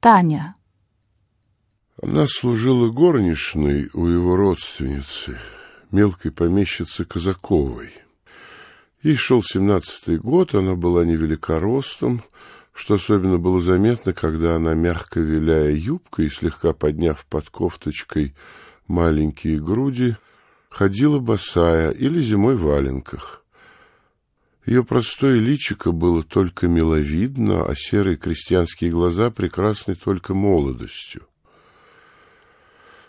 Таня. Она служила горничной у его родственницы, мелкой помещицы Казаковой. Ей шел семнадцатый год, она была невелика ростом, что особенно было заметно, когда она, мягко виляя юбкой и слегка подняв под кофточкой маленькие груди, ходила босая или зимой в валенках. Ее простое личико было только миловидно, а серые крестьянские глаза прекрасны только молодостью.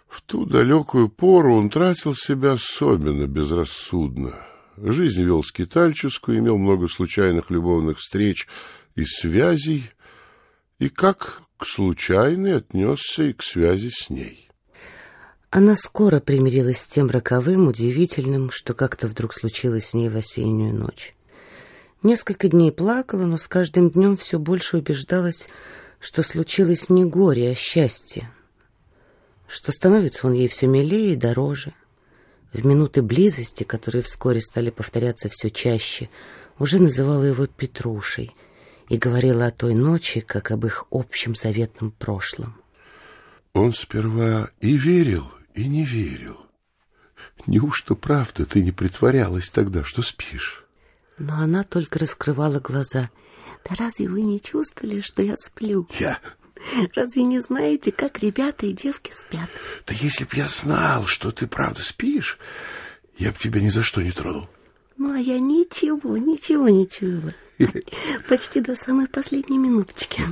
В ту далекую пору он тратил себя особенно безрассудно. Жизнь вел скитальческую, имел много случайных любовных встреч и связей, и как к случайной отнесся и к связи с ней. Она скоро примирилась с тем роковым, удивительным, что как-то вдруг случилось с ней в осеннюю ночь. Несколько дней плакала, но с каждым днем все больше убеждалась, что случилось не горе, а счастье, что становится он ей все милее и дороже. В минуты близости, которые вскоре стали повторяться все чаще, уже называла его Петрушей и говорила о той ночи, как об их общем заветном прошлом. Он сперва и верил, и не верил. Неужто правда ты не притворялась тогда, что спишь? Но она только раскрывала глаза. «Да разве вы не чувствовали, что я сплю?» «Я...» «Разве не знаете, как ребята и девки спят?» «Да если б я знал, что ты правда спишь, я б тебя ни за что не тронул». «Ну, а я ничего, ничего не чуяла. Почти до самой последней минуточки.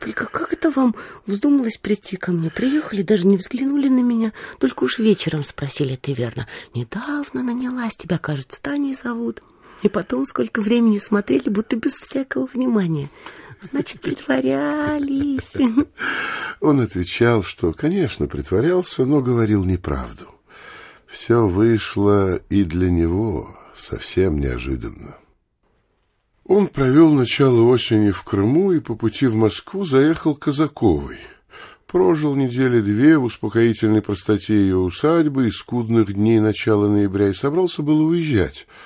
Только как это вам вздумалось прийти ко мне? Приехали, даже не взглянули на меня, только уж вечером спросили, ты верно. Недавно нанялась, тебя, кажется, Таней зовут». И потом сколько времени смотрели, будто без всякого внимания. Значит, притворялись. Он отвечал, что, конечно, притворялся, но говорил неправду. Все вышло и для него совсем неожиданно. Он провел начало осени в Крыму и по пути в Москву заехал Казаковой. Прожил недели две в успокоительной простоте ее усадьбы и скудных дней начала ноября и собрался было уезжать —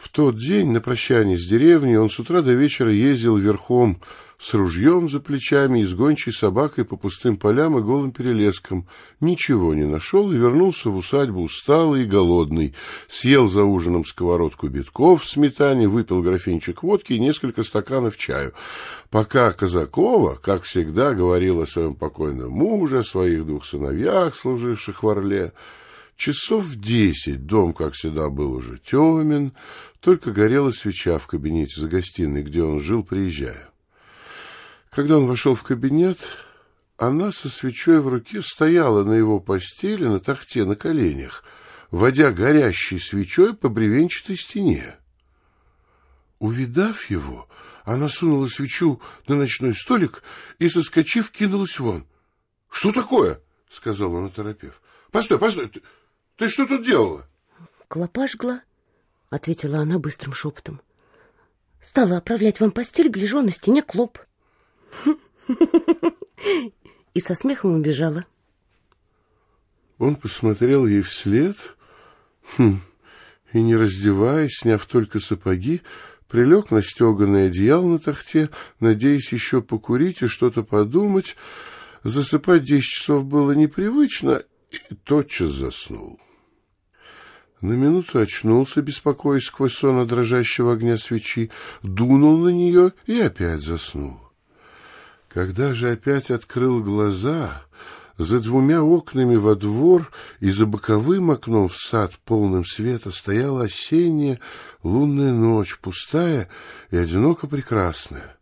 в тот день на прощание с деревней он с утра до вечера ездил верхом с ружьем за плечами и с гончей собакой по пустым полям и голым перелескам. Ничего не нашел и вернулся в усадьбу усталый и голодный. Съел за ужином сковородку битков в сметане, выпил графинчик водки и несколько стаканов чаю. Пока Казакова, как всегда, говорил о своем покойном муже, о своих двух сыновьях, служивших в Орле, Часов в десять дом, как всегда, был уже темен, только горела свеча в кабинете за гостиной, где он жил, приезжая. Когда он вошел в кабинет, она со свечой в руке стояла на его постели на тахте на коленях, водя горящей свечой по бревенчатой стене. Увидав его, она сунула свечу на ночной столик и, соскочив, кинулась вон. — Что такое? — сказал он, оторопев. — Постой, постой, что тут делала? Клопа жгла, ответила она быстрым шепотом. Стала оправлять вам постель, гляжу, на стене клоп. И со смехом убежала. Он посмотрел ей вслед хм, и, не раздеваясь, сняв только сапоги, прилег на стеганое одеяло на тахте, надеясь еще покурить и что-то подумать. Засыпать десять часов было непривычно, и тотчас заснул. На минуту очнулся, беспокоясь сквозь сон от дрожащего огня свечи, дунул на нее и опять заснул. Когда же опять открыл глаза, за двумя окнами во двор и за боковым окном в сад полным света стояла осенняя лунная ночь, пустая и одиноко прекрасная.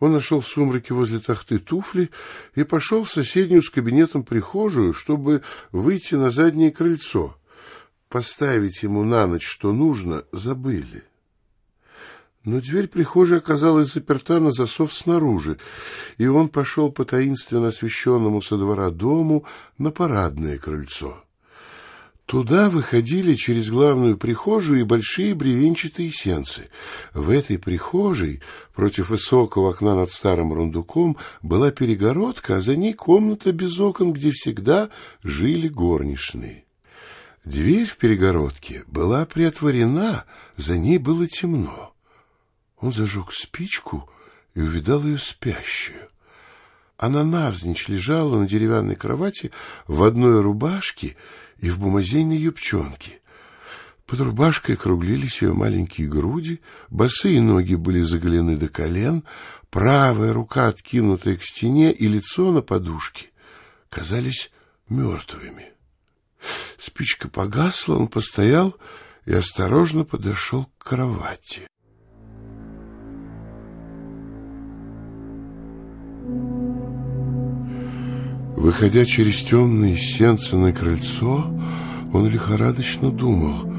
Он нашел в сумраке возле тахты туфли и пошел в соседнюю с кабинетом прихожую, чтобы выйти на заднее крыльцо — поставить ему на ночь, что нужно, забыли. Но дверь прихожей оказалась заперта на засов снаружи, и он пошел по таинственно освещенному со двора дому на парадное крыльцо. Туда выходили через главную прихожую и большие бревенчатые сенцы. В этой прихожей, против высокого окна над старым рундуком, была перегородка, а за ней комната без окон, где всегда жили горничные. Дверь в перегородке была приотворена, за ней было темно. Он зажег спичку и увидал ее спящую. Она навзничь лежала на деревянной кровати в одной рубашке и в бумазейной юбчонке. Под рубашкой округлились ее маленькие груди, босые ноги были заголены до колен, правая рука откинутая к стене и лицо на подушке казались мертвыми. Спичка погасла, он постоял и осторожно подошел к кровати. Выходя через темные сенцы на крыльцо, он лихорадочно думал,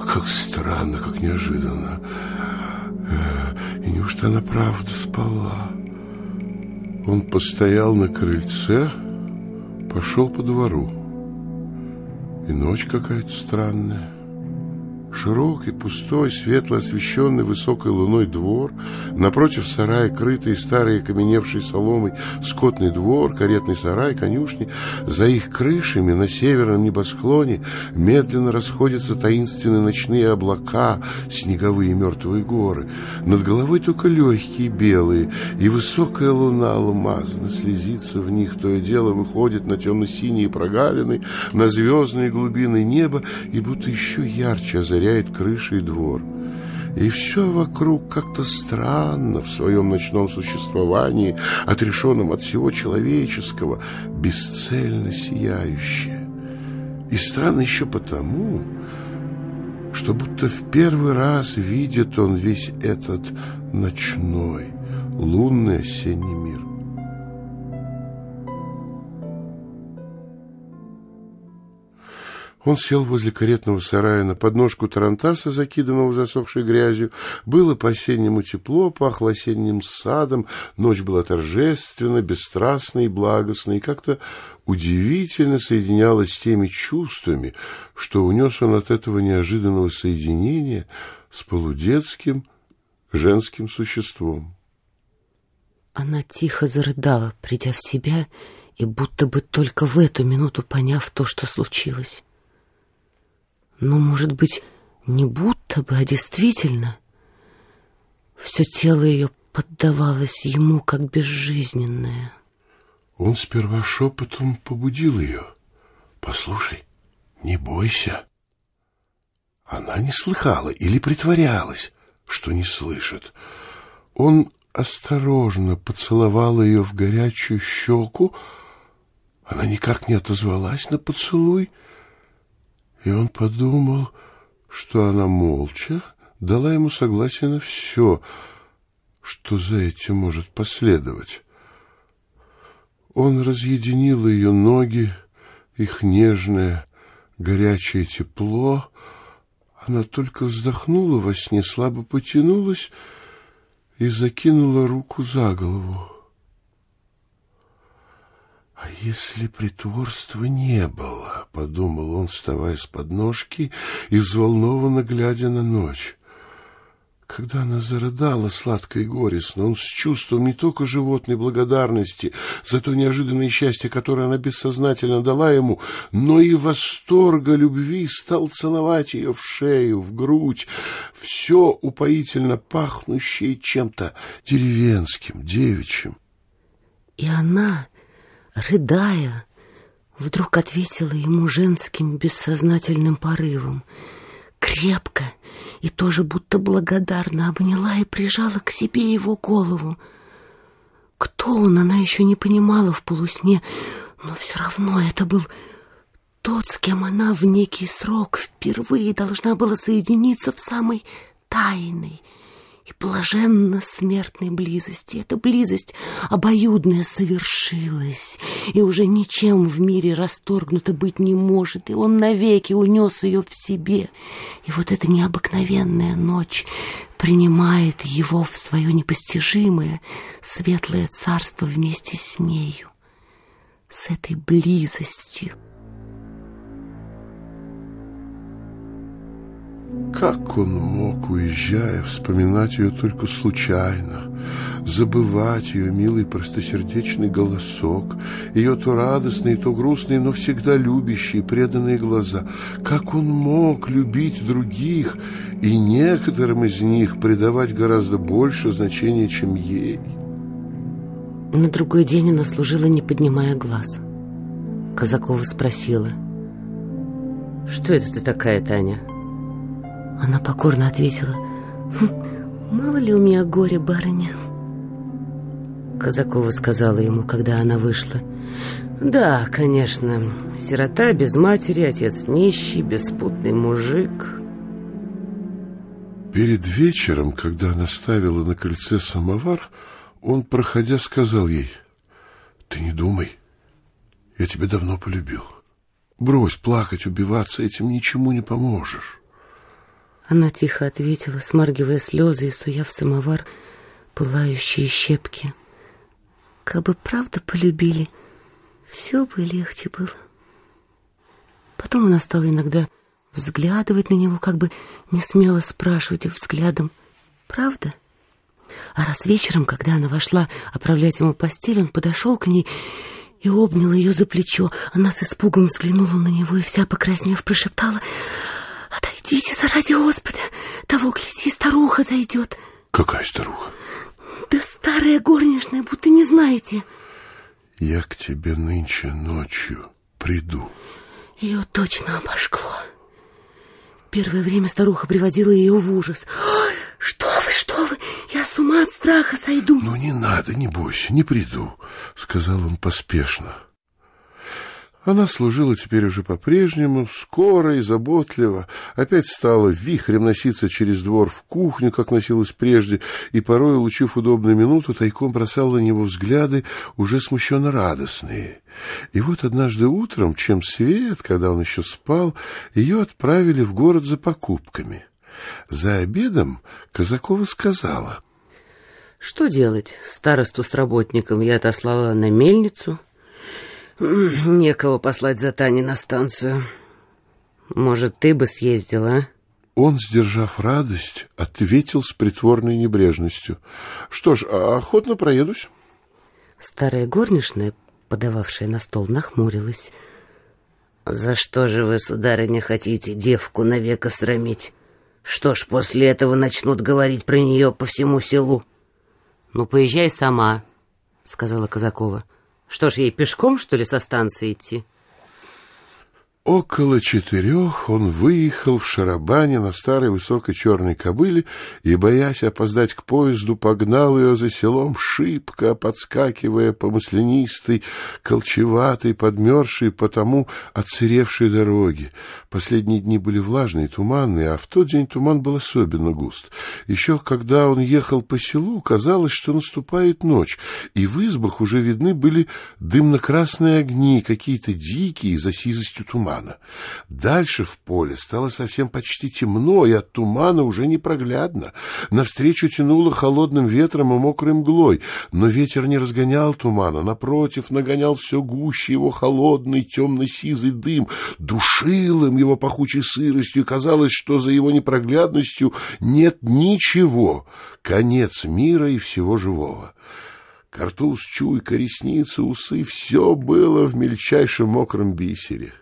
как странно, как неожиданно. Э, и неужто она правда спала? Он постоял на крыльце, пошел по двору. И ночь какая-то странная. Широкий, пустой, светло освещенный высокой луной двор, напротив сарая крытый старой окаменевшей соломой скотный двор, каретный сарай, конюшни. За их крышами на северном небосклоне медленно расходятся таинственные ночные облака, снеговые мертвые горы. Над головой только легкие белые, и высокая луна алмазно слезится в них, то и дело выходит на темно-синие прогалины, на звездные глубины неба, и будто еще ярче озаряет озаряет крыши и двор. И все вокруг как-то странно в своем ночном существовании, отрешенном от всего человеческого, бесцельно сияющее. И странно еще потому, что будто в первый раз видит он весь этот ночной, лунный осенний мир. Он сел возле каретного сарая на подножку тарантаса, закиданного засохшей грязью. Было по-осеннему тепло, пахло осенним садом, ночь была торжественна, бесстрастна и благостна, и как-то удивительно соединялась с теми чувствами, что унес он от этого неожиданного соединения с полудетским женским существом. Она тихо зарыдала, придя в себя, и будто бы только в эту минуту поняв то, что случилось. Но, может быть, не будто бы, а действительно. Все тело ее поддавалось ему, как безжизненное. Он сперва шепотом побудил ее. «Послушай, не бойся». Она не слыхала или притворялась, что не слышит. Он осторожно поцеловал ее в горячую щеку. Она никак не отозвалась на поцелуй — и он подумал, что она молча дала ему согласие на все, что за этим может последовать. Он разъединил ее ноги, их нежное, горячее тепло. Она только вздохнула во сне, слабо потянулась и закинула руку за голову. «А если притворства не было?» — подумал он, вставая с подножки и взволнованно глядя на ночь. Когда она зарыдала сладко и горестно, он с чувством не только животной благодарности за то неожиданное счастье, которое она бессознательно дала ему, но и восторга любви стал целовать ее в шею, в грудь, все упоительно пахнущее чем-то деревенским, девичьим. И она рыдая, вдруг ответила ему женским бессознательным порывом. Крепко и тоже будто благодарно обняла и прижала к себе его голову. Кто он, она еще не понимала в полусне, но все равно это был тот, с кем она в некий срок впервые должна была соединиться в самой тайной, и блаженно смертной близости. Эта близость обоюдная совершилась, и уже ничем в мире расторгнута быть не может, и он навеки унес ее в себе. И вот эта необыкновенная ночь принимает его в свое непостижимое светлое царство вместе с нею, с этой близостью. Как он мог, уезжая, вспоминать ее только случайно, забывать ее милый простосердечный голосок, ее то радостные, то грустные, но всегда любящие, преданные глаза? Как он мог любить других и некоторым из них придавать гораздо больше значения, чем ей? На другой день она служила, не поднимая глаз. Казакова спросила. «Что это ты такая, Таня?» Она покорно ответила. «Хм, «Мало ли у меня горе, барыня». Казакова сказала ему, когда она вышла. «Да, конечно, сирота без матери, отец нищий, беспутный мужик». Перед вечером, когда она ставила на крыльце самовар, он, проходя, сказал ей, «Ты не думай, я тебя давно полюбил. Брось плакать, убиваться, этим ничему не поможешь». Она тихо ответила, смаргивая слезы и суя в самовар пылающие щепки. «Кабы правда полюбили, все бы легче было». Потом она стала иногда взглядывать на него, как бы не смело спрашивать взглядом «Правда?». А раз вечером, когда она вошла оправлять ему постель, он подошел к ней и обнял ее за плечо. Она с испугом взглянула на него и вся покраснев прошептала «Отойдите, заради Господа! Того, гляди, старуха зайдет!» «Какая старуха?» «Да старая горничная, будто не знаете!» «Я к тебе нынче ночью приду». Ее точно обожгло. Первое время старуха приводила ее в ужас. «Что вы, что вы! Я с ума от страха сойду!» «Ну, не надо, не бойся, не приду», — сказал он поспешно. Она служила теперь уже по-прежнему, скоро и заботливо, опять стала вихрем носиться через двор в кухню, как носилась прежде, и порой, улучив удобную минуту, тайком бросала на него взгляды, уже смущенно радостные. И вот однажды утром, чем свет, когда он еще спал, ее отправили в город за покупками. За обедом Казакова сказала. «Что делать? Старосту с работником я отослала на мельницу». Некого послать за Таней на станцию. Может, ты бы съездила, а? Он, сдержав радость, ответил с притворной небрежностью. Что ж, охотно проедусь. Старая горничная, подававшая на стол, нахмурилась. «За что же вы, сударыня, хотите девку навека срамить? Что ж, после этого начнут говорить про нее по всему селу?» «Ну, поезжай сама», — сказала Казакова. Что ж, ей пешком, что ли, со станции идти? Около четырех он выехал в шарабане на старой высокой черной кобыле и, боясь опоздать к поезду, погнал ее за селом шибко, подскакивая по маслянистой, колчеватой, подмерзшей, потому отсыревшей дороге. Последние дни были влажные, туманные, а в тот день туман был особенно густ. Еще когда он ехал по селу, казалось, что наступает ночь, и в избах уже видны были дымно-красные огни, какие-то дикие, за сизостью тумана тумана. Дальше в поле стало совсем почти темно, и от тумана уже непроглядно. Навстречу тянуло холодным ветром и мокрой мглой, но ветер не разгонял тумана, напротив, нагонял все гуще его холодный темно-сизый дым, душил им его пахучей сыростью, казалось, что за его непроглядностью нет ничего, конец мира и всего живого. Картуз, чуйка, ресницы, усы — все было в мельчайшем мокром бисере.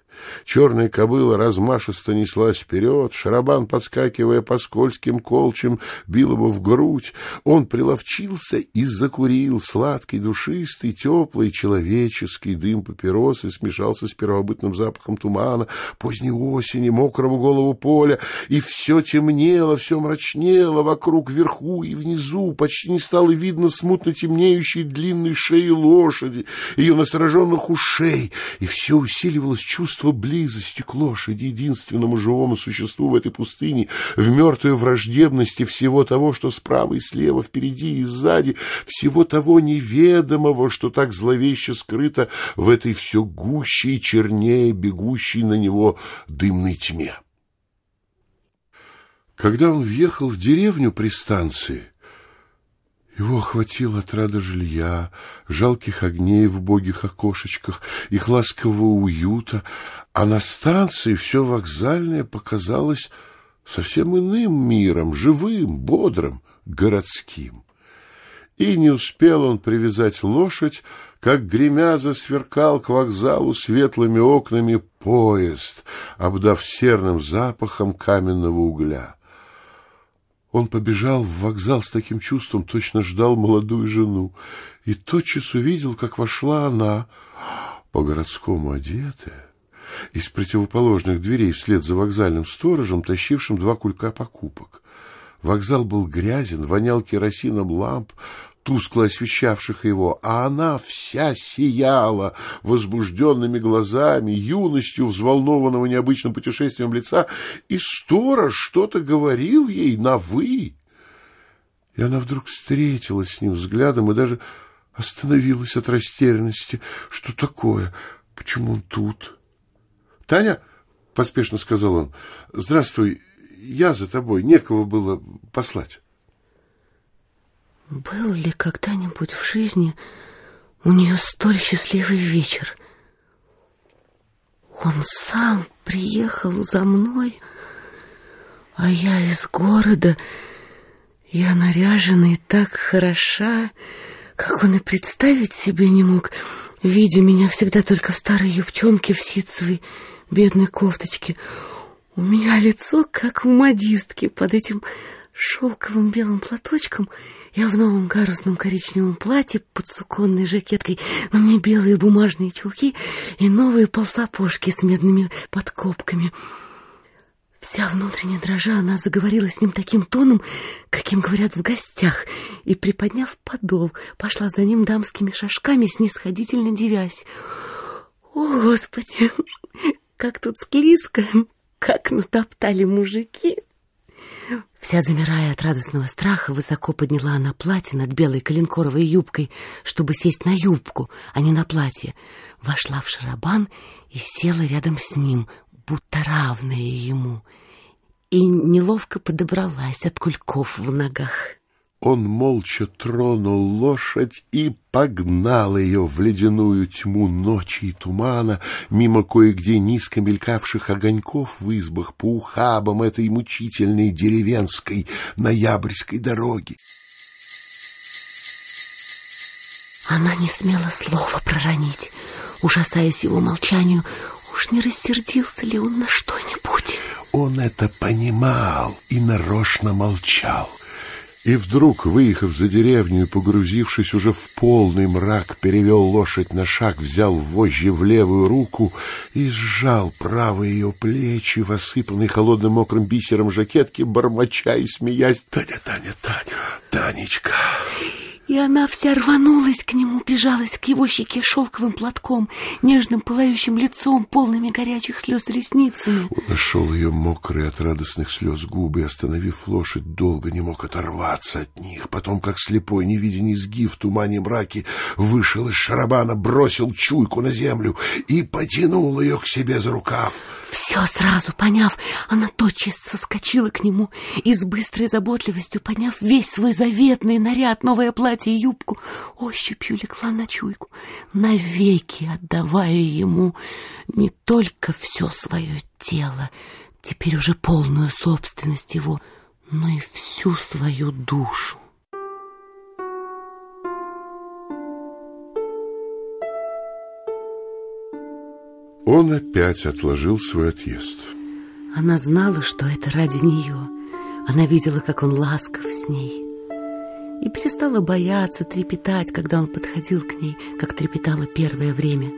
Черная кобыла размашисто неслась вперед, шарабан, подскакивая по скользким колчам, бил его в грудь. Он приловчился и закурил сладкий, душистый, теплый, человеческий дым папиросы смешался с первобытным запахом тумана, поздней осени, мокрого голову поля, и все темнело, все мрачнело вокруг, вверху и внизу, почти не стало видно смутно темнеющей длинной шеи лошади, ее настороженных ушей, и все усиливалось чувство чувство близости к лошади, единственному живому существу в этой пустыне, в мертвой враждебности всего того, что справа и слева, впереди и сзади, всего того неведомого, что так зловеще скрыто в этой все гуще и чернее бегущей на него дымной тьме. Когда он въехал в деревню при станции, его охватила отрада жилья, жалких огней в убогих окошечках, их ласкового уюта, а на станции все вокзальное показалось совсем иным миром, живым, бодрым, городским. И не успел он привязать лошадь, как гремя засверкал к вокзалу светлыми окнами поезд, обдав серным запахом каменного угля. Он побежал в вокзал с таким чувством, точно ждал молодую жену, и тотчас увидел, как вошла она, по-городскому одетая, из противоположных дверей вслед за вокзальным сторожем, тащившим два кулька покупок. Вокзал был грязен, вонял керосином ламп, тускло освещавших его, а она вся сияла возбужденными глазами, юностью взволнованного необычным путешествием лица, и сторож что-то говорил ей на «вы». И она вдруг встретилась с ним взглядом и даже остановилась от растерянности. Что такое? Почему он тут? — Таня, — поспешно сказал он, — здравствуй, я за тобой, некого было послать. Был ли когда-нибудь в жизни у нее столь счастливый вечер? Он сам приехал за мной, а я из города, я наряжена и так хороша, как он и представить себе не мог, видя меня всегда только в старой юбчонке в ситцевой бедной кофточке. У меня лицо, как у модистки, под этим шелковым белым платочком — я в новом гарусном коричневом платье под суконной жакеткой, на мне белые бумажные чулки и новые полсапожки с медными подкопками. Вся внутренне дрожа, она заговорила с ним таким тоном, каким говорят в гостях, и, приподняв подол, пошла за ним дамскими шажками, снисходительно девясь. «О, Господи, как тут склизко, как натоптали мужики!» Вся замирая от радостного страха, высоко подняла она платье над белой коленкоровой юбкой, чтобы сесть на юбку, а не на платье. Вошла в шарабан и села рядом с ним, будто равная ему, и неловко подобралась от кульков в ногах. Он молча тронул лошадь и погнал ее в ледяную тьму ночи и тумана, мимо кое-где низко мелькавших огоньков в избах по ухабам этой мучительной деревенской ноябрьской дороги. Она не смела слова проронить, ужасаясь его молчанию. Уж не рассердился ли он на что-нибудь? Он это понимал и нарочно молчал. И вдруг, выехав за деревню и погрузившись уже в полный мрак, перевел лошадь на шаг, взял вожжи в левую руку и сжал правые ее плечи в осыпанной холодным мокрым бисером жакетке, бормоча и смеясь. «Таня, Таня, Таня, Танечка!» И она вся рванулась к нему, прижалась к его щеке шелковым платком, нежным пылающим лицом, полными горячих слез ресницами. Он нашел ее мокрые от радостных слез губы, остановив лошадь, долго не мог оторваться от них. Потом, как слепой, не видя низги в тумане мраки, вышел из шарабана, бросил чуйку на землю и потянул ее к себе за рукав. Все сразу поняв, она тотчас соскочила к нему и с быстрой заботливостью, подняв весь свой заветный наряд, новое платье и юбку, ощупью легла на чуйку, навеки отдавая ему не только все свое тело, теперь уже полную собственность его, но и всю свою душу. Он опять отложил свой отъезд. Она знала, что это ради нее. Она видела, как он ласков с ней. И перестала бояться, трепетать, когда он подходил к ней, как трепетало первое время.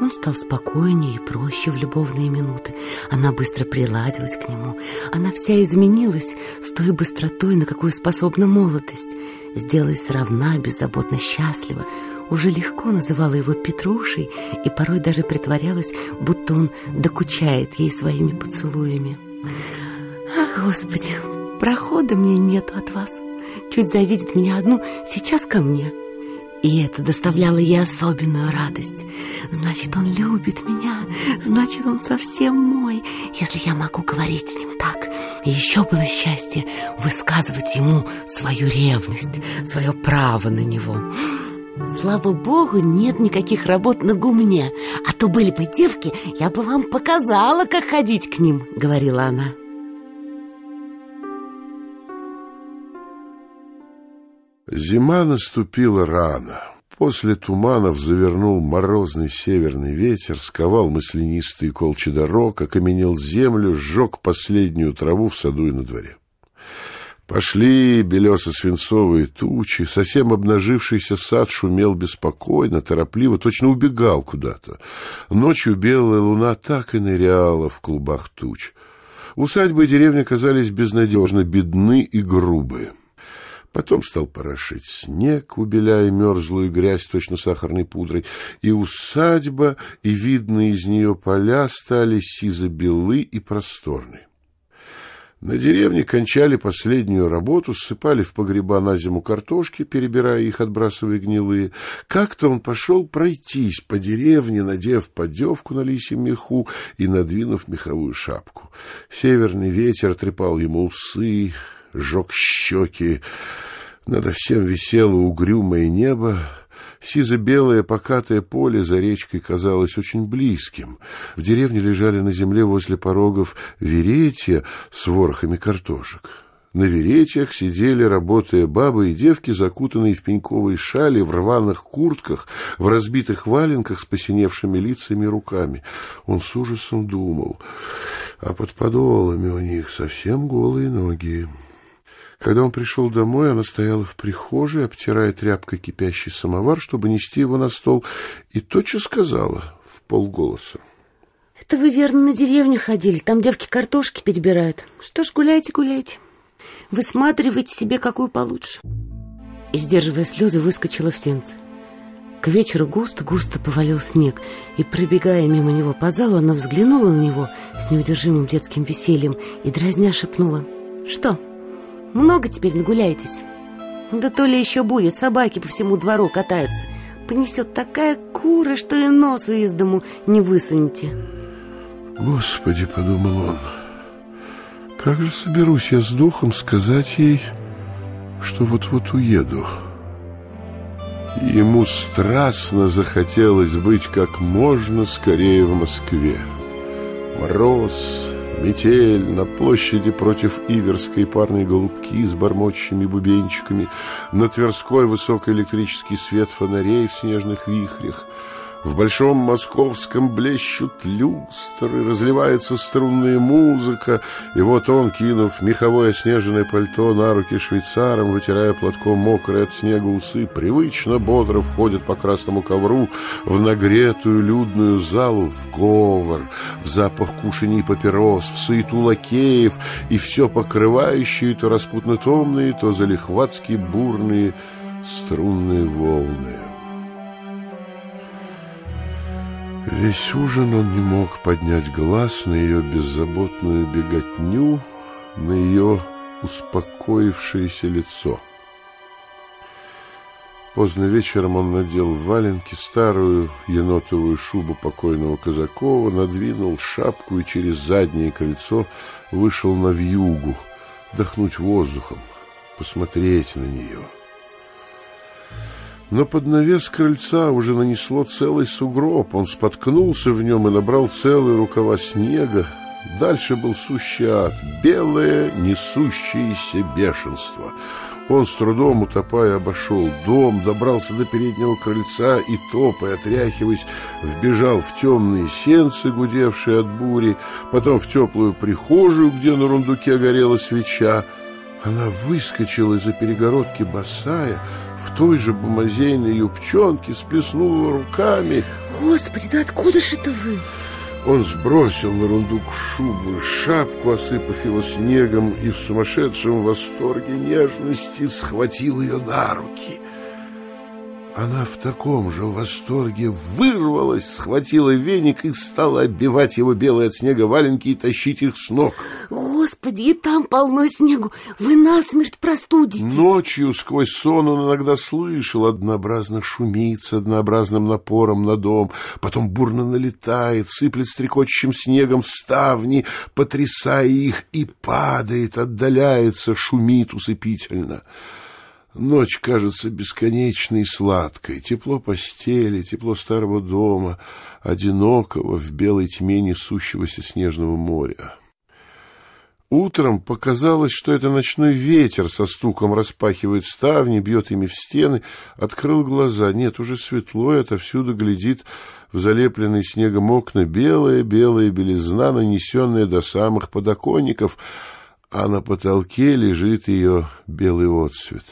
Он стал спокойнее и проще в любовные минуты. Она быстро приладилась к нему. Она вся изменилась с той быстротой, на какую способна молодость. Сделалась равна, беззаботно счастлива, уже легко называла его Петрушей и порой даже притворялась, будто он докучает ей своими поцелуями. «Ах, Господи, прохода мне нету от вас. Чуть завидит меня одну, сейчас ко мне». И это доставляло ей особенную радость. Значит, он любит меня, значит, он совсем мой, если я могу говорить с ним так. И еще было счастье высказывать ему свою ревность, свое право на него. Слава богу, нет никаких работ на гумне А то были бы девки, я бы вам показала, как ходить к ним Говорила она Зима наступила рано После туманов завернул морозный северный ветер, сковал маслянистые колчи дорог, окаменел землю, сжег последнюю траву в саду и на дворе. Пошли белесо-свинцовые тучи, совсем обнажившийся сад шумел беспокойно, торопливо, точно убегал куда-то. Ночью белая луна так и ныряла в клубах туч. Усадьбы и деревни казались безнадежно бедны и грубые. Потом стал порошить снег, убеляя мерзлую грязь точно сахарной пудрой, и усадьба, и видные из нее поля стали сизо-белы и просторны. На деревне кончали последнюю работу, ссыпали в погреба на зиму картошки, перебирая их, отбрасывая гнилые. Как-то он пошел пройтись по деревне, надев подевку на лисьем меху и надвинув меховую шапку. Северный ветер трепал ему усы, жег щеки. Надо всем висело угрюмое небо, Сизо-белое покатое поле за речкой казалось очень близким. В деревне лежали на земле возле порогов веретья с ворохами картошек. На веретьях сидели, работая бабы и девки, закутанные в пеньковые шали, в рваных куртках, в разбитых валенках с посиневшими лицами и руками. Он с ужасом думал, а под подолами у них совсем голые ноги. Когда он пришел домой, она стояла в прихожей, обтирая тряпкой кипящий самовар, чтобы нести его на стол, и тотчас сказала в полголоса. — Это вы, верно, на деревню ходили, там девки картошки перебирают. Что ж, гуляйте, гуляйте. Высматривайте себе какую получше. И, сдерживая слезы, выскочила в сенце. К вечеру густо-густо повалил снег, и, пробегая мимо него по залу, она взглянула на него с неудержимым детским весельем и, дразня, шепнула. «Что?» Много теперь нагуляетесь? Да то ли еще будет, собаки по всему двору катаются. Понесет такая кура, что и носу из дому не высунете. Господи, подумал он, как же соберусь я с духом сказать ей, что вот-вот уеду? Ему страстно захотелось быть как можно скорее в Москве. Мороз, Метель на площади против Иверской парные голубки с бормочущими бубенчиками, на Тверской высокий электрический свет фонарей в снежных вихрях — в большом московском блещут люстры, разливается струнная музыка, и вот он, кинув меховое снежное пальто на руки швейцарам, вытирая платком мокрые от снега усы, привычно бодро входит по красному ковру в нагретую людную залу, в говор, в запах кушаний папирос, в суету лакеев и все покрывающие то распутно-томные, то залихватски бурные струнные волны. Весь ужин он не мог поднять глаз на ее беззаботную беготню, на ее успокоившееся лицо. Поздно вечером он надел валенки старую енотовую шубу покойного Казакова, надвинул шапку и через заднее крыльцо вышел на вьюгу, дохнуть воздухом, посмотреть на нее — но под навес крыльца уже нанесло целый сугроб. Он споткнулся в нем и набрал целые рукава снега. Дальше был сущий ад, белое несущееся бешенство. Он с трудом утопая обошел дом, добрался до переднего крыльца и, топая, отряхиваясь, вбежал в темные сенцы, гудевшие от бури, потом в теплую прихожую, где на рундуке горела свеча. Она выскочила из-за перегородки босая, в той же бумазейной юбчонке, сплеснула руками. Господи, да откуда же это вы? Он сбросил на рундук шубу и шапку, осыпав его снегом, и в сумасшедшем восторге нежности схватил ее на руки. Она в таком же восторге вырвалась, схватила веник и стала оббивать его белые от снега валенки и тащить их с ног. Господи, и там полно снегу, вы насмерть простудитесь. Ночью сквозь сон он иногда слышал, однообразно шумит с однообразным напором на дом, потом бурно налетает, сыплет стрекочущим снегом в ставни, потрясая их, и падает, отдаляется, шумит усыпительно. Ночь кажется бесконечной и сладкой. Тепло постели, тепло старого дома, одинокого в белой тьме несущегося снежного моря. Утром показалось, что это ночной ветер со стуком распахивает ставни, бьет ими в стены. Открыл глаза. Нет, уже светло, и отовсюду глядит в залепленный снегом окна белая-белая белизна, нанесенная до самых подоконников — а на потолке лежит ее белый отсвет.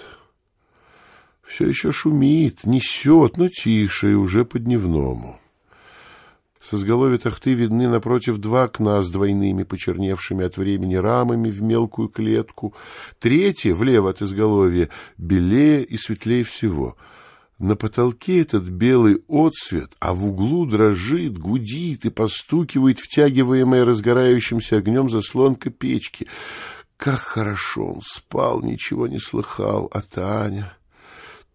Все еще шумит, несет, но тише и уже по-дневному. С изголовья тахты видны напротив два окна с двойными, почерневшими от времени рамами в мелкую клетку. Третье, влево от изголовья, белее и светлее всего. На потолке этот белый отсвет, а в углу дрожит, гудит и постукивает втягиваемая разгорающимся огнем заслонка печки. Как хорошо он спал, ничего не слыхал, а Таня...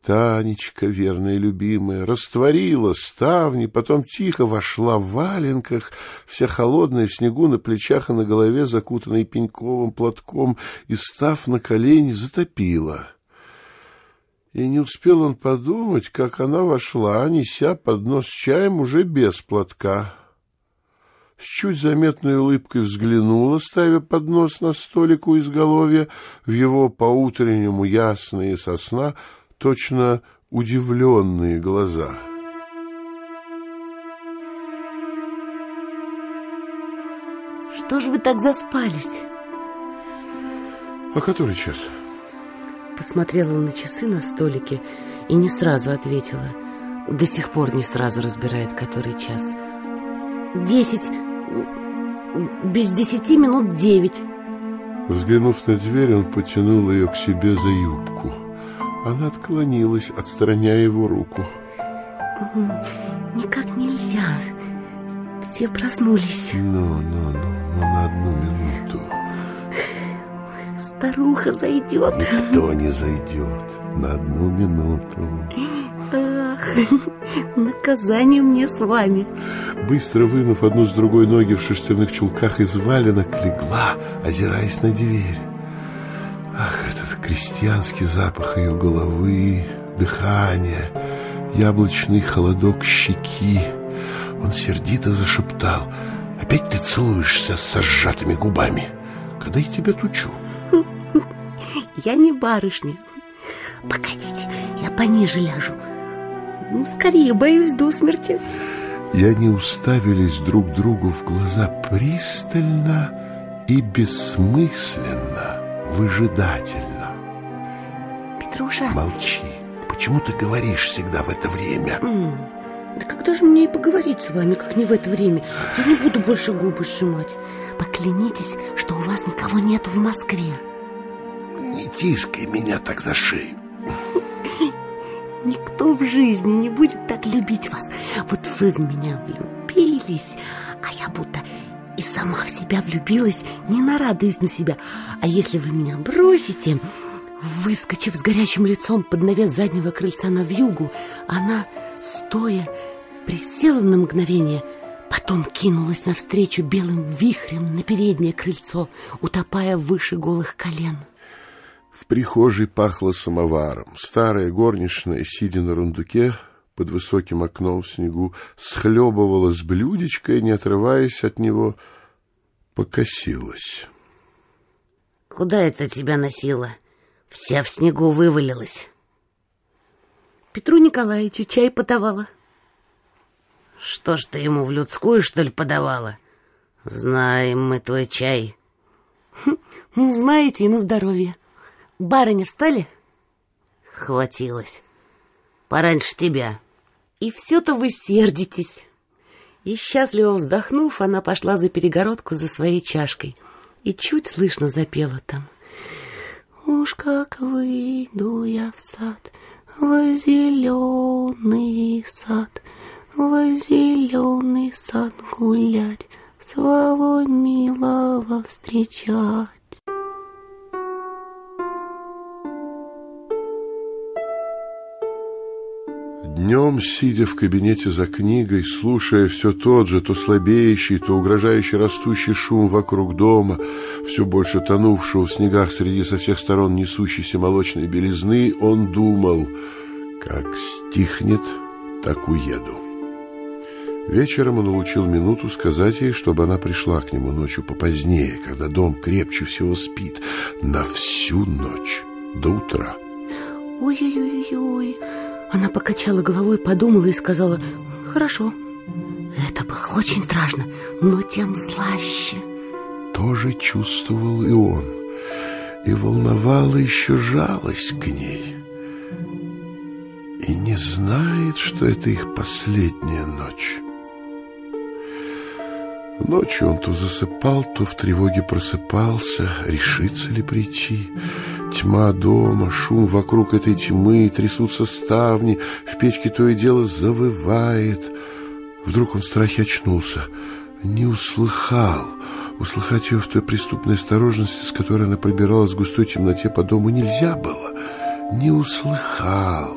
Танечка, верная любимая, растворила ставни, потом тихо вошла в валенках, вся холодная в снегу на плечах и на голове, закутанной пеньковым платком, и, став на колени, затопила. И не успел он подумать, как она вошла, неся поднос с чаем уже без платка. С чуть заметной улыбкой взглянула, ставя поднос на столик у изголовья, в его по-утреннему ясные сосна — точно удивленные глаза. Что ж вы так заспались? А который час? Посмотрела на часы на столике и не сразу ответила. До сих пор не сразу разбирает, который час. Десять... Без десяти минут девять. Взглянув на дверь, он потянул ее к себе за юбку. Она отклонилась, отстраняя его руку. Никак нельзя. Все проснулись. Ну, ну, ну, ну, на одну минуту. Старуха зайдет. Никто не зайдет. На одну минуту. Ах, наказание мне с вами. Быстро вынув одну с другой ноги в шерстяных чулках из валенок, легла, озираясь на дверь. Крестьянский запах ее головы, дыхание, яблочный холодок щеки. Он сердито зашептал. «Опять ты целуешься с сжатыми губами? Когда я тебя тучу?» «Я не барышня. Погодите, я пониже ляжу. Ну, скорее, боюсь до смерти». И они уставились друг другу в глаза пристально и бессмысленно выжидательно. Петруша. Молчи. Почему ты говоришь всегда в это время? М да когда же мне и поговорить с вами, как не в это время? Я не буду больше губы сжимать. Поклянитесь, что у вас никого нету в Москве. Не тискай меня так за шею. Никто в жизни не будет так любить вас. Вот вы в меня влюбились, а я будто и сама в себя влюбилась, не нарадуясь на себя. А если вы меня бросите, выскочив с горящим лицом под навес заднего крыльца на вьюгу, она, стоя, присела на мгновение, потом кинулась навстречу белым вихрем на переднее крыльцо, утопая выше голых колен. В прихожей пахло самоваром. Старая горничная, сидя на рундуке, под высоким окном в снегу, схлебывала с блюдечка и, не отрываясь от него, покосилась. «Куда это тебя носило? Вся в снегу вывалилась». Петру Николаевичу чай подавала. «Что ж ты ему в людскую, что ли, подавала? Знаем мы твой чай». Хм, «Ну, знаете, и на здоровье. Барыня встали?» «Хватилось. Пораньше тебя». И все-то вы сердитесь. И счастливо вздохнув, она пошла за перегородку за своей чашкой и чуть слышно запела там. Уж как выйду я в сад, в зеленый сад, в зеленый сад гулять, своего милого встречать. Днем, сидя в кабинете за книгой, слушая все тот же, то слабеющий, то угрожающий растущий шум вокруг дома, все больше тонувшего в снегах среди со всех сторон несущейся молочной белизны, он думал, как стихнет, так уеду. Вечером он улучил минуту сказать ей, чтобы она пришла к нему ночью попозднее, когда дом крепче всего спит, на всю ночь, до утра. Ой-ой-ой-ой... Она покачала головой, подумала и сказала «Хорошо». Это было очень страшно, но тем слаще. Тоже чувствовал и он. и волновала еще жалость к ней. И не знает, что это их последняя ночь. Ночью он то засыпал, то в тревоге просыпался, решится ли прийти. Тьма дома, шум вокруг этой тьмы, трясутся ставни, в печке то и дело завывает. Вдруг он в страхе очнулся, не услыхал. Услыхать ее в той преступной осторожности, с которой она пробиралась в густой темноте по дому, нельзя было. Не услыхал,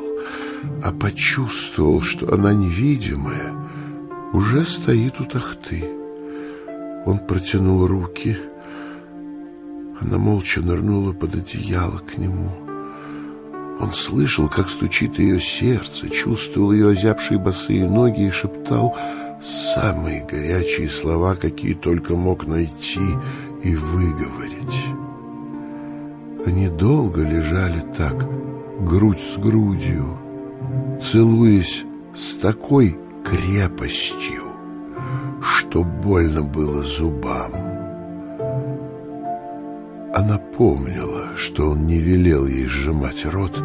а почувствовал, что она невидимая, уже стоит у тахты. Он протянул руки. Она молча нырнула под одеяло к нему. Он слышал, как стучит ее сердце, чувствовал ее озябшие босые ноги и шептал самые горячие слова, какие только мог найти и выговорить. Они долго лежали так, грудь с грудью, целуясь с такой крепостью, что больно было зубам. Она помнила, что он не велел ей сжимать рот,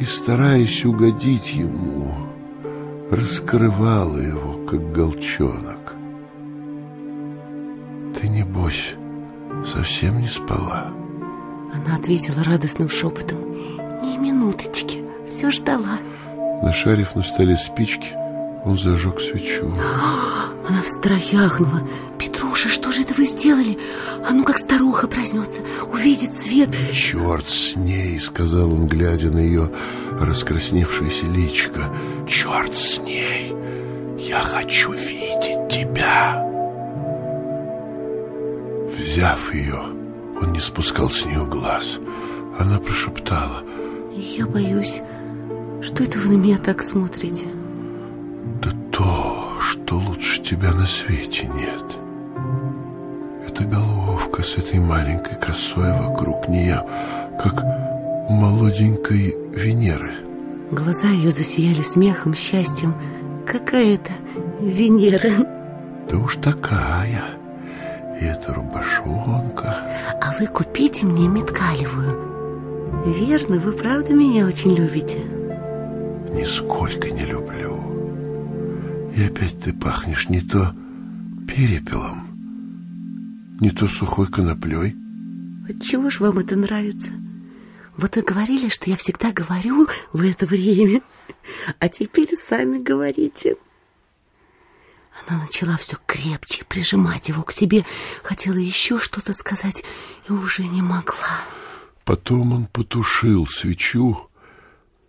и, стараясь угодить ему, раскрывала его, как голчонок. «Ты, небось, совсем не спала?» Она ответила радостным шепотом. «Ни минуточки, все ждала». Нашарив на столе спички, он зажег свечу. Она в страхе ахнула. «Петруша, что же это вы сделали? А ну, как старуха проснется, увидит свет!» «Черт с ней!» — сказал он, глядя на ее раскрасневшееся личико. «Черт с ней! Я хочу видеть тебя!» Взяв ее, он не спускал с нее глаз. Она прошептала. «Я боюсь, что это вы на меня так смотрите?» Лучше тебя на свете нет. Эта головка с этой маленькой косой вокруг нее, как у молоденькой Венеры. Глаза ее засияли смехом, счастьем. Какая это Венера? Да уж такая. И эта рубашонка. А вы купите мне меткалевую. Верно, вы правда меня очень любите? Нисколько не люблю. И опять ты пахнешь не то перепелом, не то сухой коноплей. Отчего ж вам это нравится? Вот вы говорили, что я всегда говорю в это время, а теперь сами говорите. Она начала все крепче прижимать его к себе, хотела еще что-то сказать и уже не могла. Потом он потушил свечу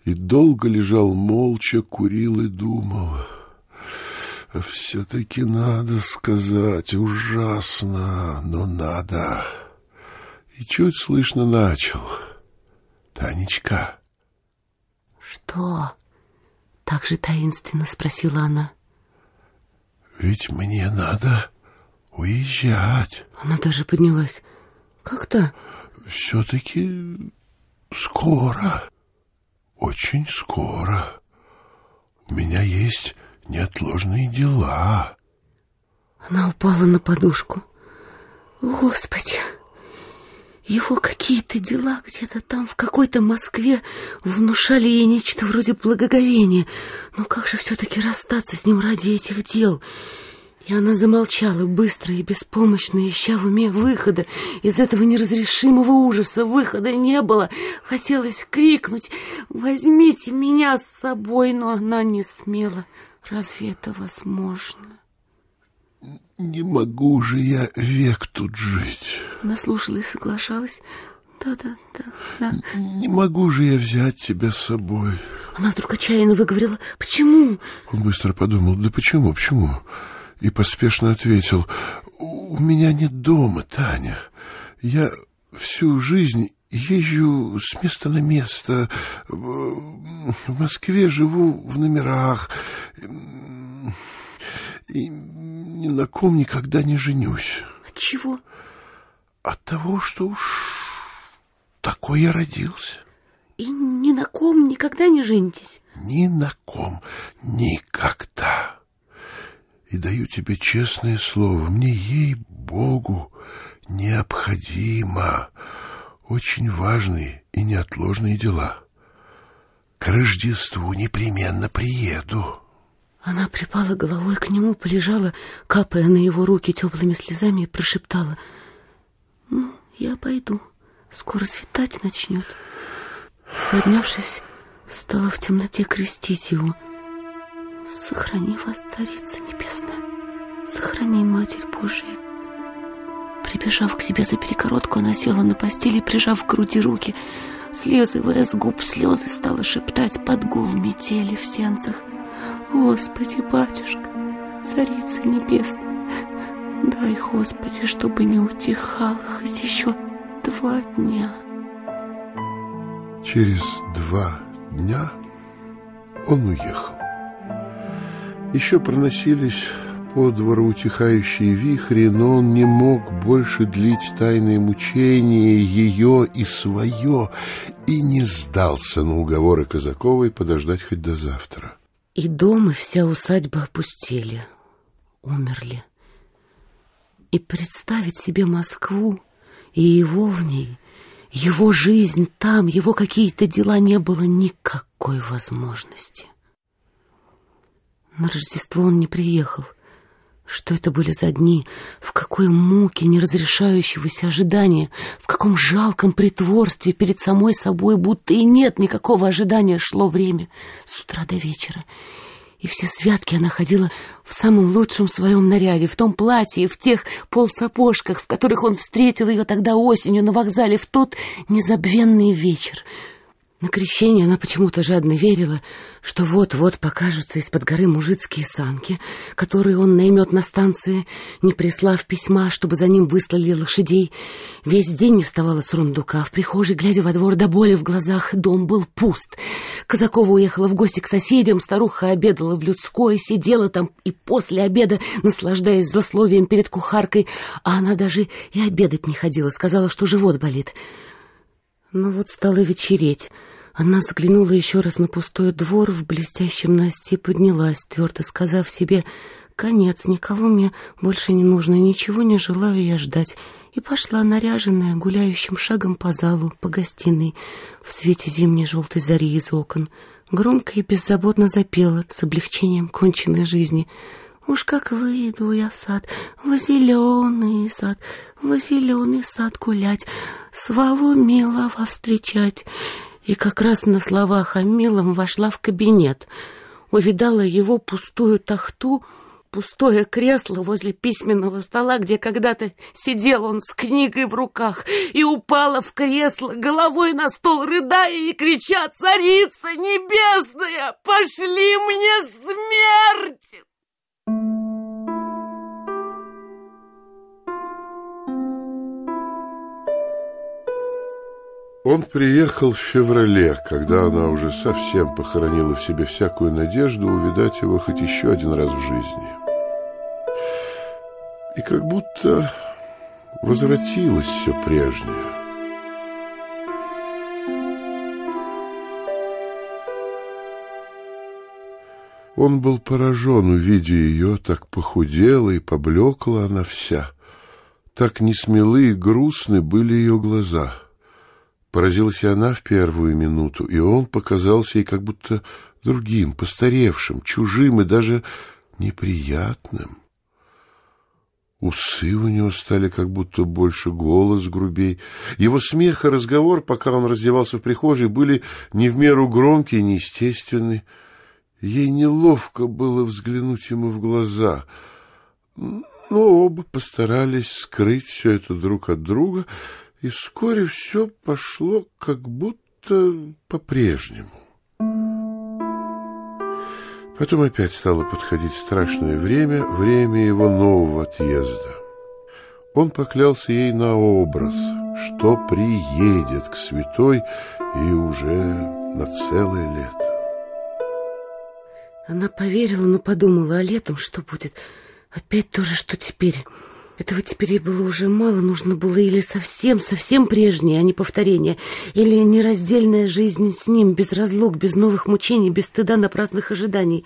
и долго лежал молча, курил и думал. Все-таки надо сказать, ужасно, но надо. И чуть слышно начал. Танечка. Что? Так же таинственно спросила она. Ведь мне надо уезжать. Она даже поднялась. Как-то? Все-таки скоро. Очень скоро. У меня есть неотложные дела. Она упала на подушку. Господи! Его какие-то дела где-то там, в какой-то Москве, внушали ей нечто вроде благоговения. Но как же все-таки расстаться с ним ради этих дел? И она замолчала, быстро и беспомощно, ища в уме выхода из этого неразрешимого ужаса. Выхода не было. Хотелось крикнуть «Возьмите меня с собой!» Но она не смела. Разве это возможно? Не могу же я век тут жить. Она слушала и соглашалась. Да, да, да, да. Не могу же я взять тебя с собой. Она вдруг отчаянно выговорила. Почему? Он быстро подумал. Да почему, почему? И поспешно ответил. У меня нет дома, Таня. Я всю жизнь езжу с места на место. В Москве живу в номерах. И ни на ком никогда не женюсь. От чего? От того, что уж такой я родился. И ни на ком никогда не женитесь? Ни на ком никогда. И даю тебе честное слово, мне ей-богу необходимо очень важные и неотложные дела. К Рождеству непременно приеду. Она припала головой к нему, полежала, капая на его руки теплыми слезами, и прошептала. «Ну, я пойду. Скоро светать начнет». Поднявшись, стала в темноте крестить его. «Сохрани вас, Царица Небесная, сохрани, Матерь Божия». Прибежав к себе за перекоротку, она села на постели, прижав к груди руки, слезывая с губ слезы, стала шептать под гул метели в сенцах. «Господи, батюшка, Царица Небесная, дай, Господи, чтобы не утихал хоть еще два дня». Через два дня он уехал. Еще проносились по двору утихающие вихри, но он не мог больше длить тайные мучения ее и свое, и не сдался на уговоры Казаковой подождать хоть до завтра. И дом, и вся усадьба опустели, умерли. И представить себе Москву и его в ней, его жизнь там, его какие-то дела не было никакой возможности. На Рождество он не приехал. Что это были за дни? В какой муке неразрешающегося ожидания? В каком жалком притворстве перед самой собой, будто и нет никакого ожидания шло время с утра до вечера. И все святки она ходила в самом лучшем своем наряде, в том платье, в тех полсапожках, в которых он встретил ее тогда осенью на вокзале в тот незабвенный вечер — на крещение она почему-то жадно верила, что вот-вот покажутся из-под горы мужицкие санки, которые он наймет на станции, не прислав письма, чтобы за ним выслали лошадей. Весь день не вставала с рундука. В прихожей, глядя во двор до боли в глазах, дом был пуст. Казакова уехала в гости к соседям, старуха обедала в людской, сидела там и после обеда, наслаждаясь злословием перед кухаркой, а она даже и обедать не ходила, сказала, что живот болит. Но вот стало вечереть. Она взглянула еще раз на пустой двор в блестящем Насте и поднялась, твердо сказав себе «Конец, никого мне больше не нужно, ничего не желаю я ждать». И пошла наряженная гуляющим шагом по залу, по гостиной, в свете зимней желтой зари из окон. Громко и беззаботно запела с облегчением конченной жизни — Уж как выйду я в сад, в зеленый сад, в зеленый сад гулять, Свалу милого встречать и как раз на словах о милом вошла в кабинет. Увидала его пустую тахту, пустое кресло возле письменного стола, где когда-то сидел он с книгой в руках, и упала в кресло, головой на стол, рыдая и крича «Царица небесная, пошли мне смерть!» Он приехал в феврале, когда она уже совсем похоронила в себе всякую надежду увидать его хоть еще один раз в жизни. И как будто возвратилось все прежнее. Он был поражен, увидя ее, так похудела и поблекла она вся. Так несмелы и грустны были ее глаза — Поразилась и она в первую минуту, и он показался ей как будто другим, постаревшим, чужим и даже неприятным. Усы у него стали как будто больше, голос грубей. Его смех и разговор, пока он раздевался в прихожей, были не в меру громкие и неестественны. Ей неловко было взглянуть ему в глаза, но оба постарались скрыть все это друг от друга — и вскоре все пошло как будто по-прежнему. Потом опять стало подходить страшное время, время его нового отъезда. Он поклялся ей на образ, что приедет к святой и уже на целое лето. Она поверила, но подумала, а летом что будет? Опять то же, что теперь... Этого теперь ей было уже мало, нужно было или совсем, совсем прежнее, а не повторение, или нераздельная жизнь с ним, без разлук, без новых мучений, без стыда напрасных ожиданий.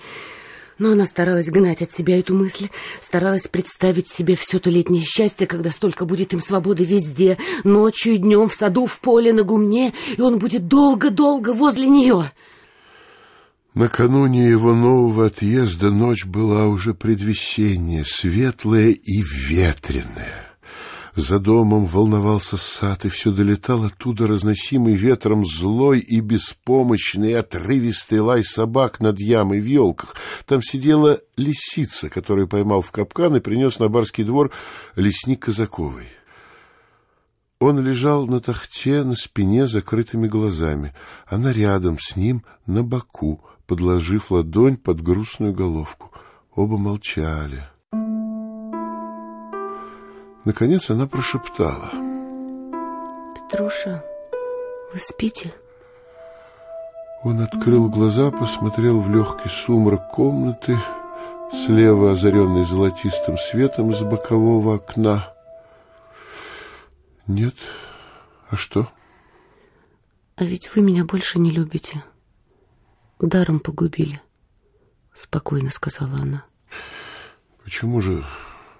Но она старалась гнать от себя эту мысль, старалась представить себе все то летнее счастье, когда столько будет им свободы везде, ночью и днем, в саду, в поле, на гумне, и он будет долго-долго возле нее. Накануне его нового отъезда ночь была уже предвесенняя, светлая и ветреная. За домом волновался сад, и все долетал оттуда разносимый ветром злой и беспомощный отрывистый лай собак над ямой в елках. Там сидела лисица, которую поймал в капкан и принес на барский двор лесник Казаковый. Он лежал на тахте на спине закрытыми глазами. Она рядом с ним на боку, подложив ладонь под грустную головку. Оба молчали. Наконец она прошептала. «Петруша, вы спите?» Он открыл глаза, посмотрел в легкий сумрак комнаты, слева озаренный золотистым светом из бокового окна. «Нет. А что?» «А ведь вы меня больше не любите. Даром погубили», — спокойно сказала она. «Почему же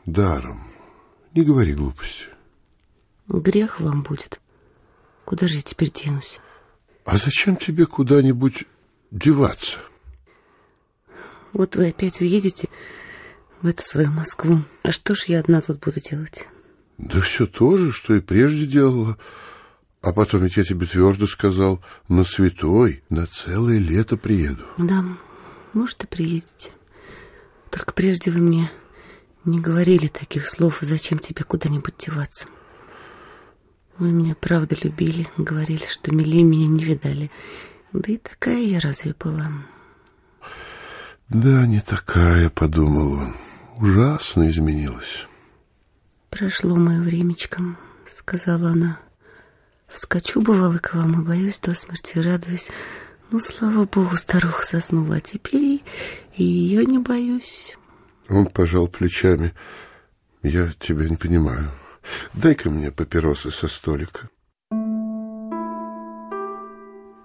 даром?» Не говори глупости. Грех вам будет. Куда же я теперь денусь? А зачем тебе куда-нибудь деваться? Вот вы опять уедете в эту свою Москву. А что ж я одна тут буду делать? Да все то же, что и прежде делала. А потом ведь я тебе твердо сказал, на святой, на целое лето приеду. Да, может, и приедете. Только прежде вы мне не говорили таких слов, и зачем тебе куда-нибудь деваться? Вы меня правда любили, говорили, что милее меня не видали. Да и такая я разве была? Да, не такая, подумал он. Ужасно изменилась. Прошло мое времечко, сказала она. Вскочу, бывало, к вам и боюсь до смерти, радуюсь. Ну, слава богу, старуха заснула, а теперь и ее не боюсь. Он пожал плечами. «Я тебя не понимаю. Дай-ка мне папиросы со столика».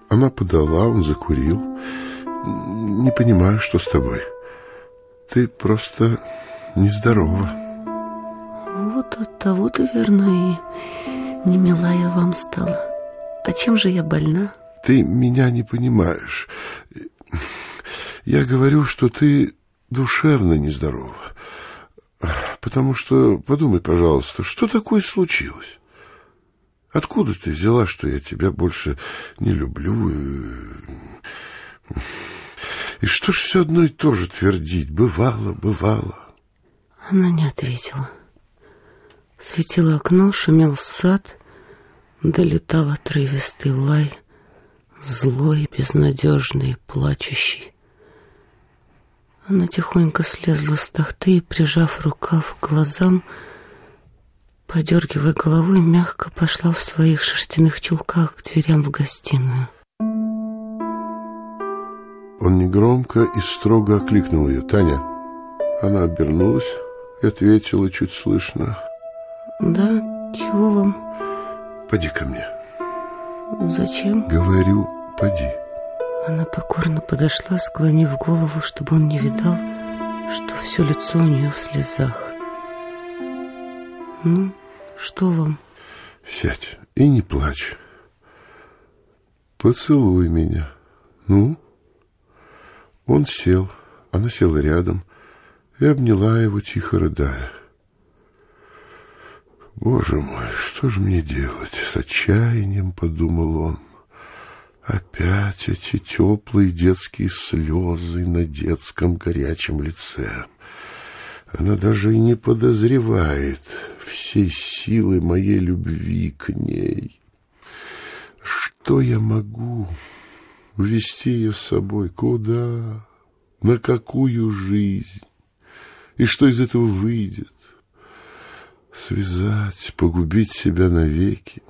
Она подала, он закурил. «Не понимаю, что с тобой. Ты просто нездорова». «Вот от того-то, верно, и не милая вам стала. А чем же я больна?» «Ты меня не понимаешь. Я говорю, что ты душевно нездорова. Потому что, подумай, пожалуйста, что такое случилось? Откуда ты взяла, что я тебя больше не люблю? И, и что ж все одно и то же твердить? Бывало, бывало. Она не ответила. Светило окно, шумел сад, долетал отрывистый лай, злой, безнадежный, плачущий. Она тихонько слезла с тахты и, прижав рукав к глазам, подергивая головой, мягко пошла в своих шерстяных чулках к дверям в гостиную. Он негромко и строго окликнул ее. «Таня!» Она обернулась и ответила чуть слышно. «Да, чего вам?» «Поди ко мне». «Зачем?» «Говорю, поди». Она покорно подошла, склонив голову, чтобы он не видал, что все лицо у нее в слезах. «Ну, что вам?» «Сядь и не плачь. Поцелуй меня. Ну?» Он сел, она села рядом и обняла его, тихо рыдая. «Боже мой, что же мне делать?» — с отчаянием подумал он. Опять эти теплые детские слезы на детском горячем лице. Она даже и не подозревает всей силы моей любви к ней. Что я могу? Увести ее с собой? Куда? На какую жизнь? И что из этого выйдет? Связать, погубить себя навеки?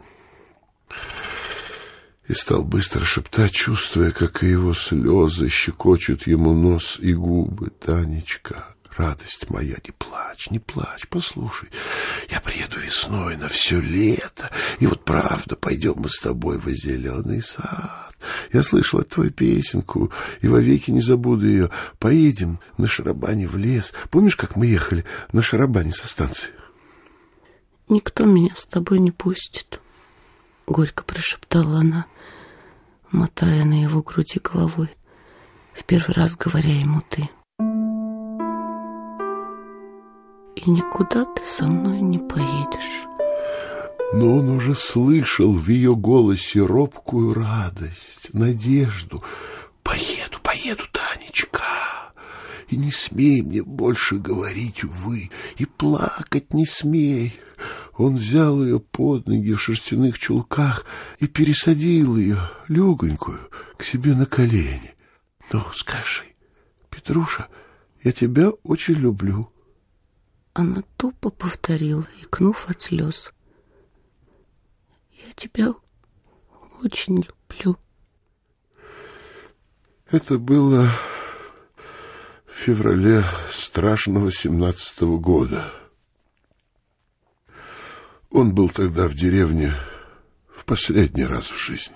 и стал быстро шептать, чувствуя, как и его слезы щекочут ему нос и губы. «Танечка, радость моя, не плачь, не плачь, послушай, я приеду весной на все лето, и вот правда, пойдем мы с тобой в зеленый сад, Я слышала твою песенку и вовеки не забуду ее. Поедем на шарабане в лес. Помнишь, как мы ехали на шарабане со станции? Никто меня с тобой не пустит, — горько прошептала она, мотая на его груди головой, в первый раз говоря ему «ты». И никуда ты со мной не поедешь но он уже слышал в ее голосе робкую радость, надежду. «Поеду, поеду, Танечка, и не смей мне больше говорить «вы», и плакать не смей». Он взял ее под ноги в шерстяных чулках и пересадил ее, легонькую, к себе на колени. «Ну, скажи, Петруша, я тебя очень люблю». Она тупо повторила, икнув от слез. Я тебя очень люблю. Это было в феврале страшного семнадцатого года. Он был тогда в деревне в последний раз в жизни.